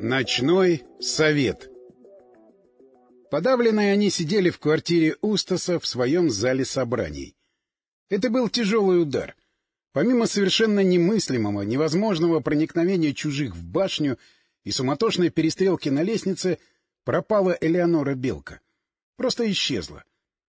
Ночной совет Подавленные они сидели в квартире Устаса в своем зале собраний. Это был тяжелый удар. Помимо совершенно немыслимого, невозможного проникновения чужих в башню и суматошной перестрелки на лестнице, пропала Элеонора Белка. Просто исчезла.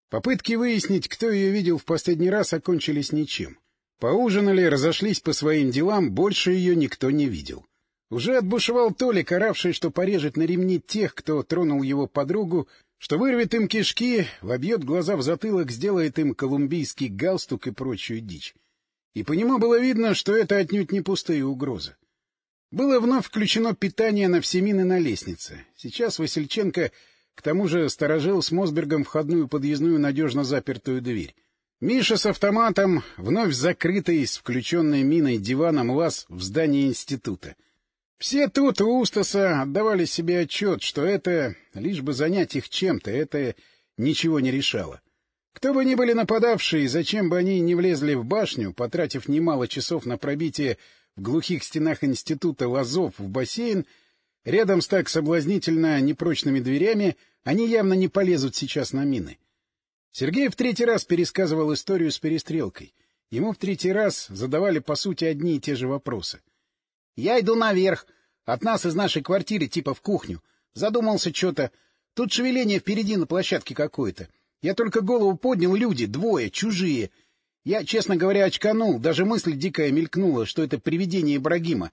Попытки выяснить, кто ее видел в последний раз, окончились ничем. Поужинали, разошлись по своим делам, больше ее никто не видел. Уже отбушевал Толик, оравший, что порежет на ремни тех, кто тронул его подругу, что вырвет им кишки, вобьет глаза в затылок, сделает им колумбийский галстук и прочую дичь. И по нему было видно, что это отнюдь не пустые угрозы. Было вновь включено питание на все мины на лестнице. Сейчас Васильченко к тому же сторожил с Мосбергом входную подъездную надежно запертую дверь. Миша с автоматом, вновь закрытый с включенной миной диваном лаз в здании института. Все тут у Устаса отдавали себе отчет, что это, лишь бы занять их чем-то, это ничего не решало. Кто бы ни были нападавшие, зачем бы они не влезли в башню, потратив немало часов на пробитие в глухих стенах института лазов в бассейн, рядом с так соблазнительно непрочными дверями, они явно не полезут сейчас на мины. Сергей в третий раз пересказывал историю с перестрелкой. Ему в третий раз задавали, по сути, одни и те же вопросы. — Я иду наверх. От нас из нашей квартиры типа в кухню. Задумался что-то. Тут шевеление впереди на площадке какое-то. Я только голову поднял, люди, двое, чужие. Я, честно говоря, очканул. Даже мысль дикая мелькнула, что это привидение Ибрагима.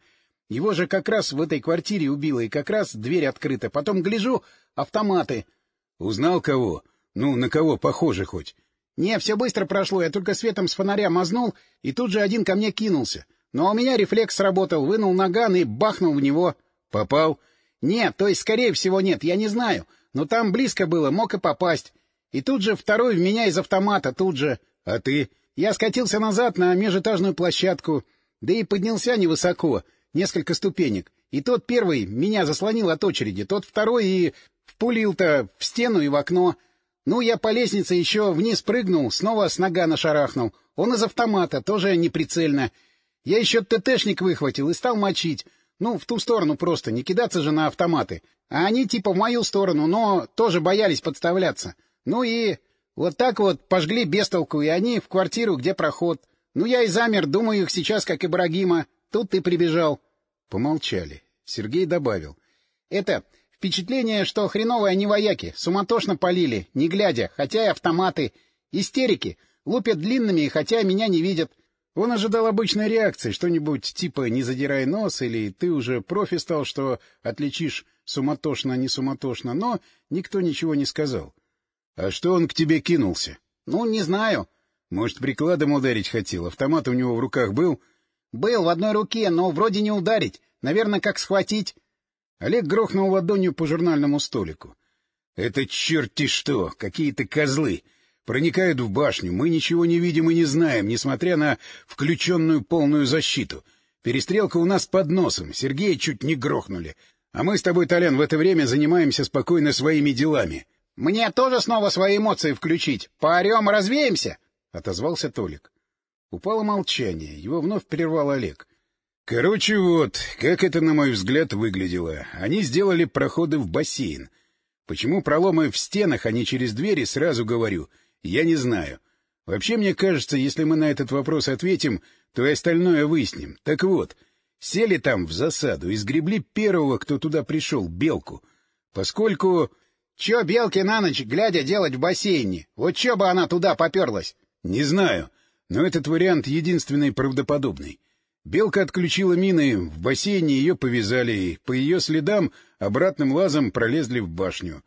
Его же как раз в этой квартире убило, и как раз дверь открыта. Потом гляжу — автоматы. — Узнал кого? Ну, на кого похоже хоть? Не, все быстро прошло, я только светом с фонаря мазнул, и тут же один ко мне кинулся. Но у меня рефлекс сработал, вынул наган и бахнул в него. Попал? Нет, то есть, скорее всего, нет, я не знаю. Но там близко было, мог и попасть. И тут же второй в меня из автомата, тут же. А ты? Я скатился назад на межэтажную площадку, да и поднялся невысоко, несколько ступенек. И тот первый меня заслонил от очереди, тот второй и впулил-то в стену и в окно. Ну, я по лестнице еще вниз прыгнул, снова с нога нашарахнул. Он из автомата, тоже неприцельно. Я еще ТТшник выхватил и стал мочить. Ну, в ту сторону просто, не кидаться же на автоматы. А они типа в мою сторону, но тоже боялись подставляться. Ну и вот так вот пожгли бестолку, и они в квартиру, где проход. Ну, я и замер, думаю их сейчас, как Ибрагима. Тут ты прибежал. Помолчали. Сергей добавил. — Это, Впечатление, что хреновые они вояки, суматошно полили, не глядя, хотя и автоматы. Истерики. Лупят длинными, хотя меня не видят. Он ожидал обычной реакции, что-нибудь типа «не задирай нос» или «ты уже профи стал, что отличишь суматошно-не суматошно», но никто ничего не сказал. — А что он к тебе кинулся? — Ну, не знаю. — Может, прикладом ударить хотел? Автомат у него в руках был? — Был в одной руке, но вроде не ударить. Наверное, как схватить. Олег грохнул ладонью по журнальному столику. — Это черти что! Какие-то козлы! Проникают в башню, мы ничего не видим и не знаем, несмотря на включенную полную защиту. Перестрелка у нас под носом, Сергея чуть не грохнули. А мы с тобой, Толян, в это время занимаемся спокойно своими делами. — Мне тоже снова свои эмоции включить. Поорем, развеемся? — отозвался Толик. Упало молчание, его вновь прервал Олег. Короче, вот, как это, на мой взгляд, выглядело. Они сделали проходы в бассейн. Почему проломы в стенах, а не через двери, сразу говорю, я не знаю. Вообще, мне кажется, если мы на этот вопрос ответим, то и остальное выясним. Так вот, сели там в засаду и сгребли первого, кто туда пришел, белку. Поскольку... — Чё белки на ночь, глядя, делать в бассейне? Вот чё бы она туда поперлась? — Не знаю, но этот вариант единственный правдоподобный. Белка отключила мины, в бассейне ее повязали, и по ее следам обратным лазом пролезли в башню.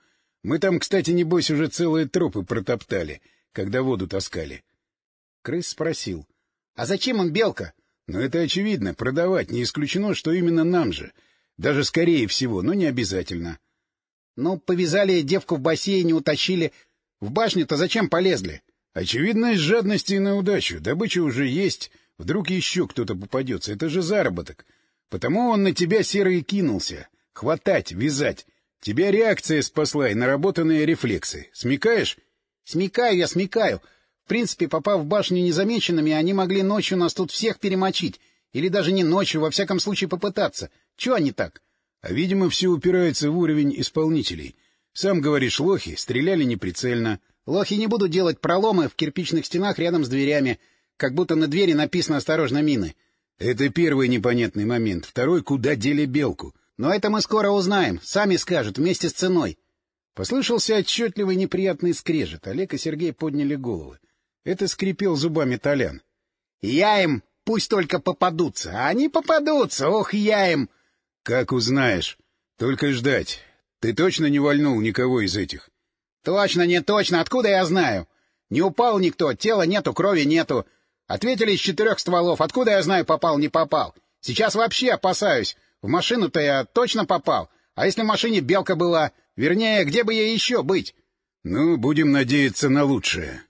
Мы там, кстати, небось, уже целые тропы протоптали, когда воду таскали. Крыс спросил. — А зачем им белка? — Ну, это очевидно. Продавать. Не исключено, что именно нам же. Даже скорее всего, но не обязательно. — Ну, повязали девку в бассейне, утащили. В башню-то зачем полезли? — Очевидно, из жадности и на удачу. Добыча уже есть... Вдруг еще кто-то попадется. Это же заработок. Потому он на тебя серый кинулся. Хватать, вязать. Тебя реакция спасла и наработанные рефлексы. Смекаешь? Смекаю я, смекаю. В принципе, попав в башню незамеченными, они могли ночью нас тут всех перемочить. Или даже не ночью, во всяком случае попытаться. Чего они так? А, видимо, все упирается в уровень исполнителей. Сам говоришь, лохи стреляли неприцельно. Лохи не будут делать проломы в кирпичных стенах рядом с дверями, как будто на двери написано «Осторожно, мины». Это первый непонятный момент. Второй — куда дели белку? Но это мы скоро узнаем. Сами скажут, вместе с ценой. Послышался отчетливый неприятный скрежет. Олег и Сергей подняли головы. Это скрипел зубами Толян. — Я им пусть только попадутся. А они попадутся. Ох, я им... — Как узнаешь. Только ждать. Ты точно не вольнул никого из этих? — Точно, не точно. Откуда я знаю? Не упал никто, тела нету, крови нету. Ответили из четырех стволов. Откуда я знаю, попал, не попал? Сейчас вообще опасаюсь. В машину-то я точно попал. А если в машине белка была? Вернее, где бы ей еще быть? — Ну, будем надеяться на лучшее.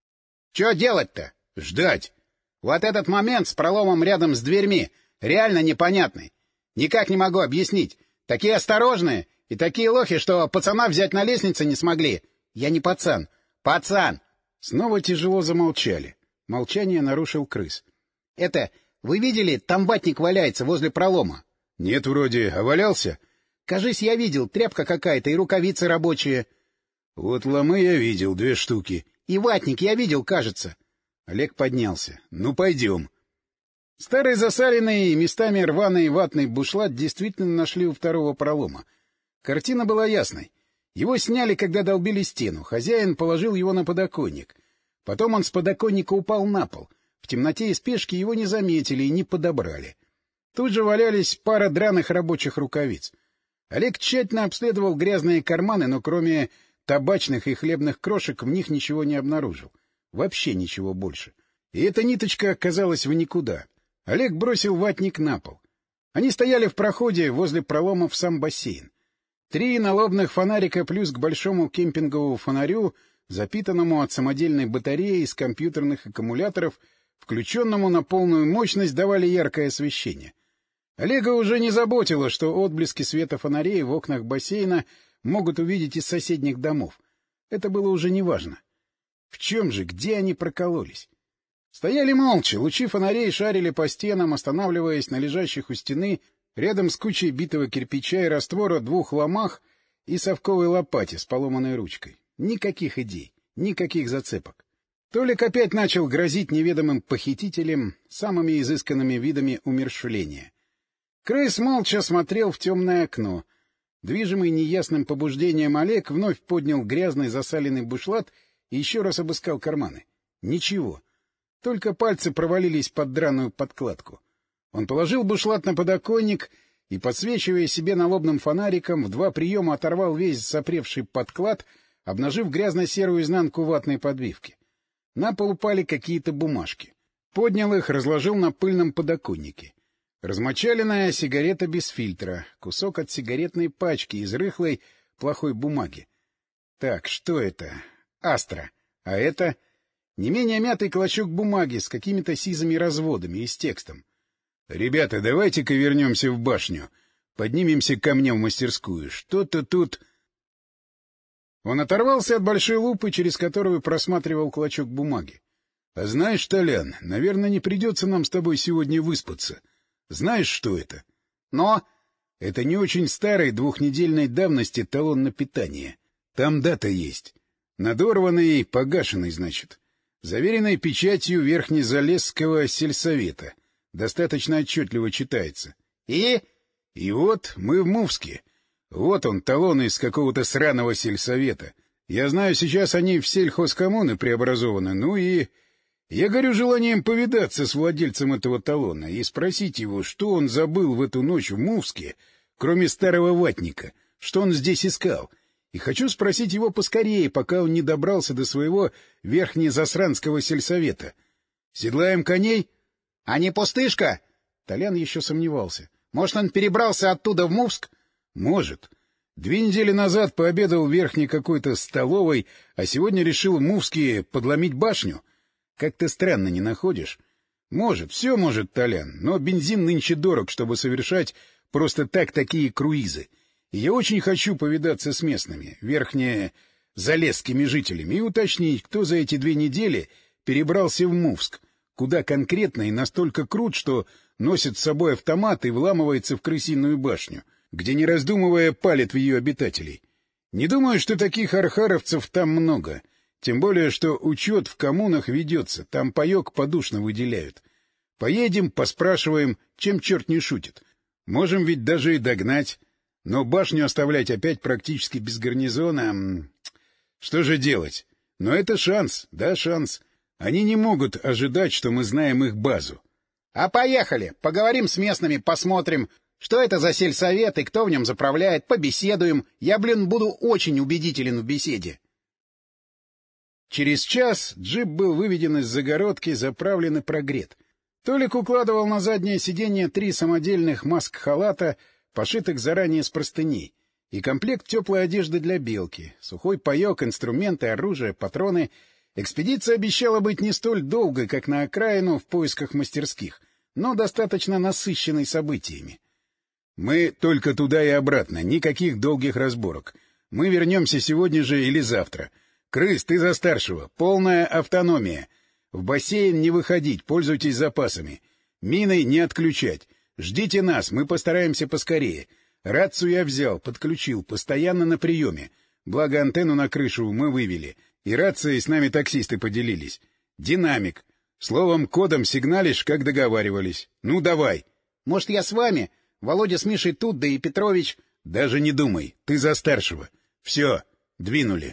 — Че делать-то? — Ждать. Вот этот момент с проломом рядом с дверьми реально непонятный. Никак не могу объяснить. Такие осторожные и такие лохи, что пацана взять на лестнице не смогли. Я не пацан. Пацан! Снова тяжело замолчали. Молчание нарушил крыс. — Это... Вы видели, там ватник валяется возле пролома? — Нет, вроде. А валялся? — Кажись, я видел. Тряпка какая-то и рукавицы рабочие. — Вот ломы я видел, две штуки. — И ватник я видел, кажется. Олег поднялся. — Ну, пойдем. Старый засаленный, местами рваный ватный бушлат действительно нашли у второго пролома. Картина была ясной. Его сняли, когда долбили стену. Хозяин положил его на подоконник. Потом он с подоконника упал на пол. В темноте и спешке его не заметили и не подобрали. Тут же валялись пара драных рабочих рукавиц. Олег тщательно обследовал грязные карманы, но кроме табачных и хлебных крошек в них ничего не обнаружил. Вообще ничего больше. И эта ниточка оказалась в никуда. Олег бросил ватник на пол. Они стояли в проходе возле пролома в сам бассейн. Три налобных фонарика плюс к большому кемпинговому фонарю — запитанному от самодельной батареи из компьютерных аккумуляторов, включенному на полную мощность, давали яркое освещение. Олега уже не заботило, что отблески света фонарей в окнах бассейна могут увидеть из соседних домов. Это было уже неважно. В чем же, где они прокололись? Стояли молча, лучи фонарей шарили по стенам, останавливаясь на лежащих у стены рядом с кучей битого кирпича и раствора двух ломах и совковой лопате с поломанной ручкой. Никаких идей, никаких зацепок. Толик опять начал грозить неведомым похитителям самыми изысканными видами умершвления. Крыс молча смотрел в темное окно. Движимый неясным побуждением Олег вновь поднял грязный засаленный бушлат и еще раз обыскал карманы. Ничего. Только пальцы провалились под драную подкладку. Он положил бушлат на подоконник и, подсвечивая себе налобным фонариком, в два приема оторвал весь запревший подклад — обнажив грязно-серую изнанку ватной подбивки. На пол упали какие-то бумажки. Поднял их, разложил на пыльном подоконнике. Размочаленная сигарета без фильтра, кусок от сигаретной пачки из рыхлой плохой бумаги. Так, что это? Астра. А это... Не менее мятый клочок бумаги с какими-то сизыми разводами и с текстом. — Ребята, давайте-ка вернемся в башню. Поднимемся ко мне в мастерскую. Что-то тут... Он оторвался от большой лупы, через которую просматривал клочок бумаги. — А знаешь, Толян, наверное, не придется нам с тобой сегодня выспаться. Знаешь, что это? — Но... — Это не очень старый двухнедельной давности талон на питание. Там дата есть. Надорванный, погашенный, значит. Заверенной печатью Верхнезалесского сельсовета. Достаточно отчетливо читается. — И? — И вот мы в Мувске. — вот он, талон из какого-то сраного сельсовета. Я знаю, сейчас они в сельхозкоммуны преобразованы, ну и... Я горю желанием повидаться с владельцем этого талона и спросить его, что он забыл в эту ночь в Мувске, кроме старого ватника, что он здесь искал. И хочу спросить его поскорее, пока он не добрался до своего верхнезасранского сельсовета. Седлаем коней? — А не пустышка? Толян еще сомневался. — Может, он перебрался оттуда в Мувск? Может. Две недели назад пообедал в верхней какой-то столовой, а сегодня решил в Мувске подломить башню. Как-то странно, не находишь? Может, все может, Толян, но бензин нынче дорог, чтобы совершать просто так такие круизы. Я очень хочу повидаться с местными, верхне залесскими жителями, и уточнить, кто за эти две недели перебрался в Мувск, куда конкретно и настолько крут, что носит с собой автомат и вламывается в крысиную башню. где, не раздумывая, палит в ее обитателей. Не думаю, что таких архаровцев там много. Тем более, что учет в коммунах ведется, там паек подушно выделяют. Поедем, поспрашиваем, чем черт не шутит. Можем ведь даже и догнать. Но башню оставлять опять практически без гарнизона... Что же делать? Но это шанс, да, шанс. Они не могут ожидать, что мы знаем их базу. — А поехали, поговорим с местными, посмотрим, что это за сельсовет и кто в нем заправляет, побеседуем. Я, блин, буду очень убедителен в беседе. Через час джип был выведен из загородки, заправлен и прогрет. Толик укладывал на заднее сиденье три самодельных маск-халата, пошитых заранее с простыней, и комплект теплой одежды для белки, сухой паек, инструменты, оружие, патроны. Экспедиция обещала быть не столь долгой, как на окраину в поисках мастерских, но достаточно насыщенной событиями. Мы только туда и обратно, никаких долгих разборок. Мы вернемся сегодня же или завтра. Крыс, ты за старшего, полная автономия — в бассейн не выходить, пользуйтесь запасами. Мины не отключать. Ждите нас, мы постараемся поскорее. Рацию я взял, подключил, постоянно на приеме. Благо антенну на крышу мы вывели. И рацией с нами таксисты поделились. Динамик. Словом, кодом сигналишь, как договаривались. Ну, давай. Может, я с вами? Володя с Мишей тут, да и Петрович... Даже не думай, ты за старшего. Все, двинули.